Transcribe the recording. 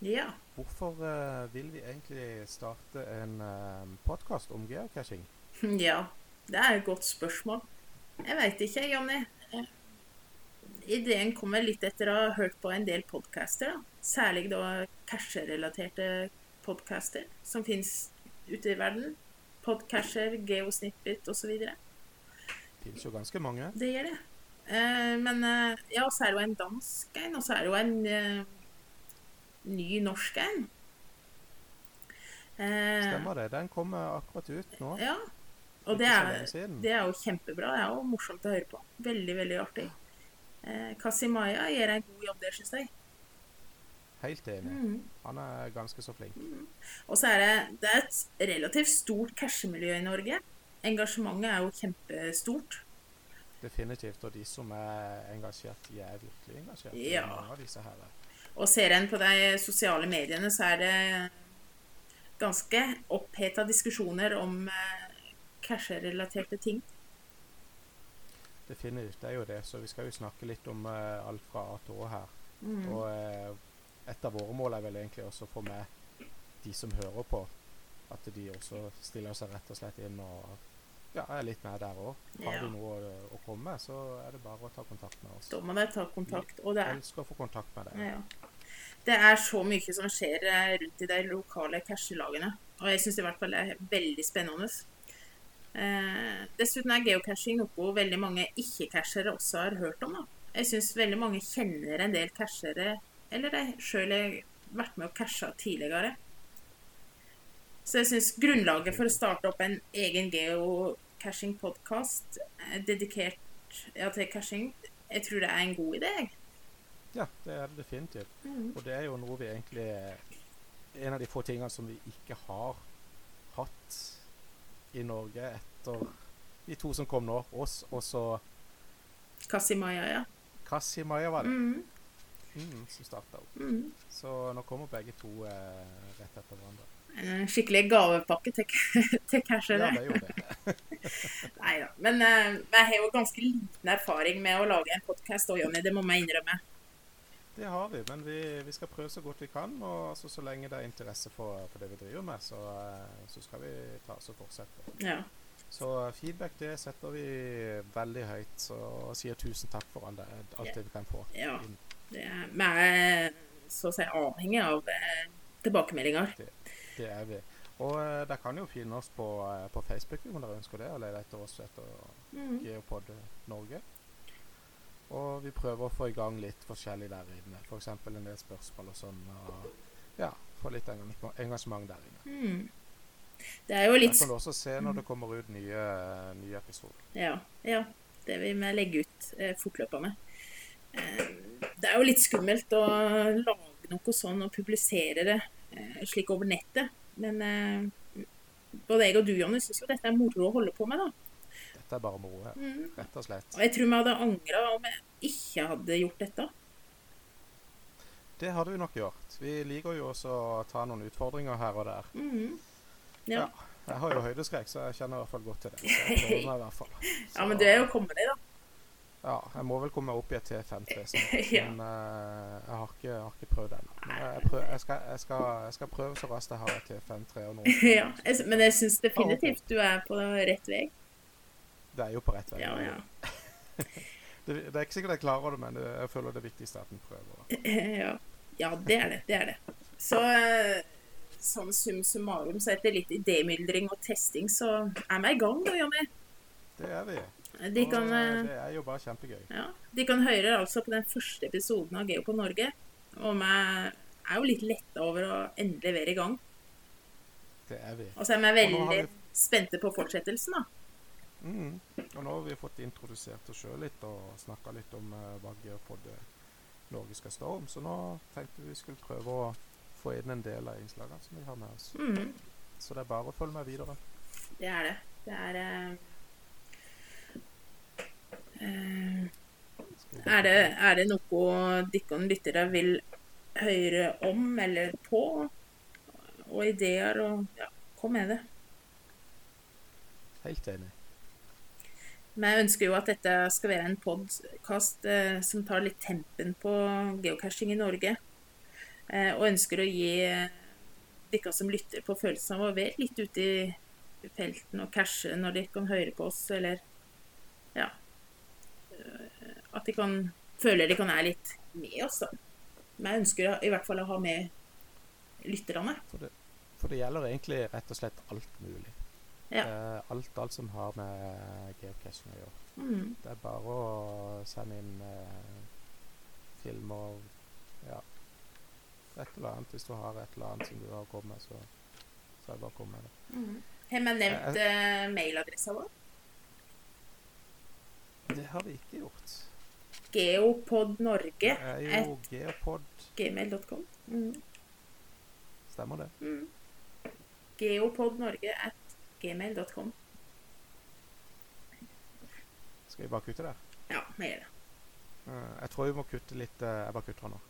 Ja. Hvorfor uh, vil vi egentlig starte en uh, podkast om geocaching? Ja, det er et godt spørsmål. Jeg veit ikke, Jonny. Eh, Ideen kommer litt etter å ha hørt på en del podcaster. da. Særlig da casherelaterte podcaster som fins ute i verden. Podcasher, geosnippet osv. Det finnes jo ganske mange. Det gjør det. Uh, men uh, ja, så er det jo en dansk en, og så er det jo en eh, ny norsk en. Eh, Stemmer det. Den kommer akkurat ut nå. Ja. Og det er, det er jo kjempebra. Det er jo morsomt å høre på. Veldig, veldig artig. Eh, Kasimaya gjør en god jobb der, syns jeg. Helt enig. Mm. Han er ganske så flink. Og så er det, det er et relativt stort cashemiljø i Norge. Engasjementet er jo kjempestort. Definitivt. Og de som er engasjert, de er virkelig engasjert. Ja. Mange av disse her. Og ser en på de sosiale mediene, så er det ganske oppheta diskusjoner om eh, casherelaterte ting. Definitivt. Det er jo det. Så vi skal jo snakke litt om eh, alt fra A til Å her. Mm. Og eh, et av våre mål er vel egentlig også å få med de som hører på, at de også stiller seg rett og slett inn og ja, jeg er litt med der òg. Har Ja. du noe å, å komme med, så er det bare å ta kontakt med oss. Da må de ta kontakt. Og det er, elsker å få kontakt med deg. ja. det er så mye som skjer eh, rundt i de lokale cashelagene. Og jeg syns i hvert fall det er veldig spennende. Eh, dessuten er geocaching noe veldig mange ikke-cashere også har hørt om. da. Jeg syns veldig mange kjenner en del cashere, eller de sjøl har vært med og casha tidligere. Så jeg syns grunnlaget for å starte opp en egen geocaching-podkast dedikert ja, til caching, jeg tror det er en god idé. Ja, det er det definitivt. Mm. Og det er jo noe vi egentlig En av de få tingene som vi ikke har hatt i Norge etter de to som kom nå. Oss og så Kasimaya, ja. Kasimaya, var det. Mm, Mm, som starta opp. mm. Så nå kommer begge to eh, rett etter hverandre. En skikkelig gavepakke til, til Ja, cashere. er det. Nei da. Men uh, jeg har jo ganske liten erfaring med å lage en podkast òg, Jonny. Det må jeg innrømme. Det har vi, men vi, vi skal prøve så godt vi kan. Og altså, så lenge det er interesse for, for det vi driver med, så, eh, så skal vi ta oss og fortsette. Ja. Så feedback det setter vi veldig høyt. Så sier tusen takk for alt det vi kan få. Ja. Det er, vi er så å si avhengig av eh, tilbakemeldinger. Det er vi. Og uh, dere kan jo finne oss på, uh, på Facebook om dere ønsker det, og lete etter oss etter Mm. Geopod Norge. Og vi prøver å få i gang litt forskjellig der inne. F.eks. en del spørsmål og sånn. Og ja, få litt engasjement, der inne. Mm. Det er jo Der litt kan du også se når det kommer ut nye, nye episoder. Ja. ja. Det vil vi legge ut eh, fortløpende. Eh, det er jo litt skummelt å lage noe sånn og publisere det slik over nettet. Men eh, både jeg og du, Jonny, syns jo dette er moro å holde på med, da. Dette er bare moro ja. Mm. rett og slett. Og jeg tror vi hadde angra om jeg ikke hadde gjort dette. Det hadde vi nok gjort. Vi liker jo også å ta noen utfordringer her og der. Mm. Ja. Ja. Jeg har jo høydeskrekk, så jeg kjenner i hvert fall godt til det. Så jeg meg i hvert fall. ja, men du er jo kommet deg, da. Ja, jeg må vel komme meg opp i et T5-3 snart. Ja. Men uh, jeg, har ikke, jeg har ikke prøvd ennå. Jeg, prøv, jeg, skal, jeg, skal, jeg skal prøve så raskt jeg har et T5-3 og noe. ja. Men jeg syns definitivt du er på rett vei. Det er jo på rett vei. Ja, ja. Det, det er ikke sikkert jeg klarer det, men jeg føler det viktigste er at en prøver. ja. ja, det er det. Det er det. Så eh, sånn sum summarum, så etter litt idémyldring og testing, så er vi i gang da, Jonny. Det er vi. De kan, eh, eh, det er jo bare kjempegøy. ja, de kan høre altså på den første episoden av Geo på Norge. Og vi er jo litt letta over å endelig være i gang. Det er vi. Og så er vi Og veldig vi- spente på fortsettelsen, da. Mm. Og nå har vi fått introdusert oss sjøl litt og snakka litt om uh, hva Geopod eh, Norge skal stå om. Så nå tenkte vi skulle prøve å få inn en del av innslagene som vi har med oss. Mm. Så det er bare å følge med videre. Det er det. Det er vi- Er det, er det noe dere lyttere vil høre om eller på? Og ideer og Ja, kom med det. Helt enig. Men jeg ønsker jo at dette skal være en podkast eh, som tar litt tempen på geocaching i Norge. Eh, og ønsker å gi eh, dere som lytter på følelsen av å være litt ute i felten og cashe når de kan høre på oss, eller ja eh, de kan føle de kan være litt med oss, da. Men jeg ønsker i hvert fall å ha med lytterne. For det, for det gjelder egentlig rett og slett alt mulig. Ja. Eh, alt, alt som har med geocaching å gjøre. Mm. Det er bare å sende inn eh, filmer Ja. Et eller annet. Hvis du har et eller annet som du har kommet med, så, så er det bare å komme med det. Mm. Har vi nevnt eh, mailadressa vår? Det har vi ikke gjort. Geopodnorge geopod. gmail.com. Mm. Stemmer det? Mm. Geopodnorge at gmail.com. Skal vi bare kutte der? Ja, vi gjør det. Eh, jeg tror vi må kutte litt eh, Jeg bare kutter nå.